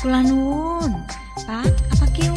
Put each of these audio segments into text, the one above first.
Kula nuwun, Pak, apa kieu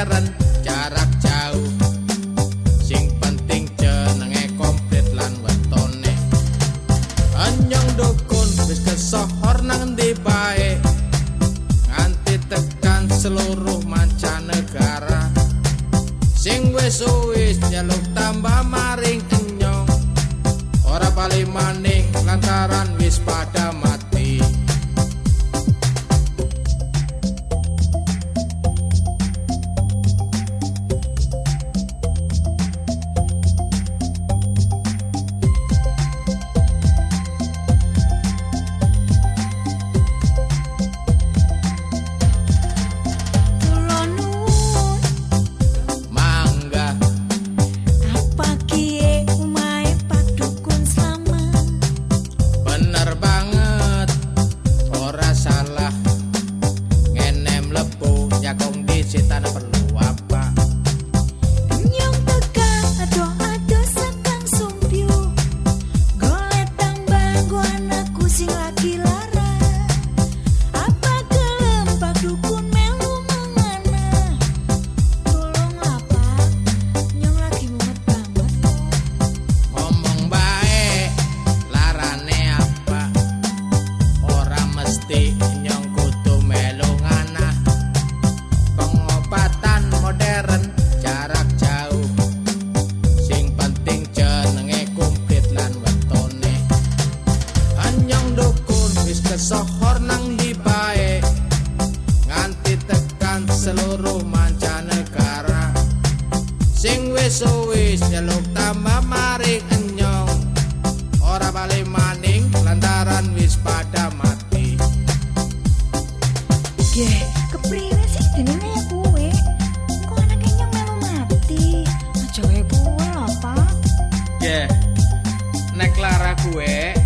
modern jarak jauh. Sing penting jenenge komplit lan wetone. Anyong dukun wis kesohor nang ndi bae. Nganti tekan seluruh mancanegara. Sing wis wis jaluk tambah maring enyong Ora bali maning lantaran wis pada wis-wis jaluk tambah maring enyong ora bali maning lantaran wis padha mati. Ge kepriwe sih dening kuwe. Kok anak enyong melu mati? Aja wae lho apa ge nek lara kuwe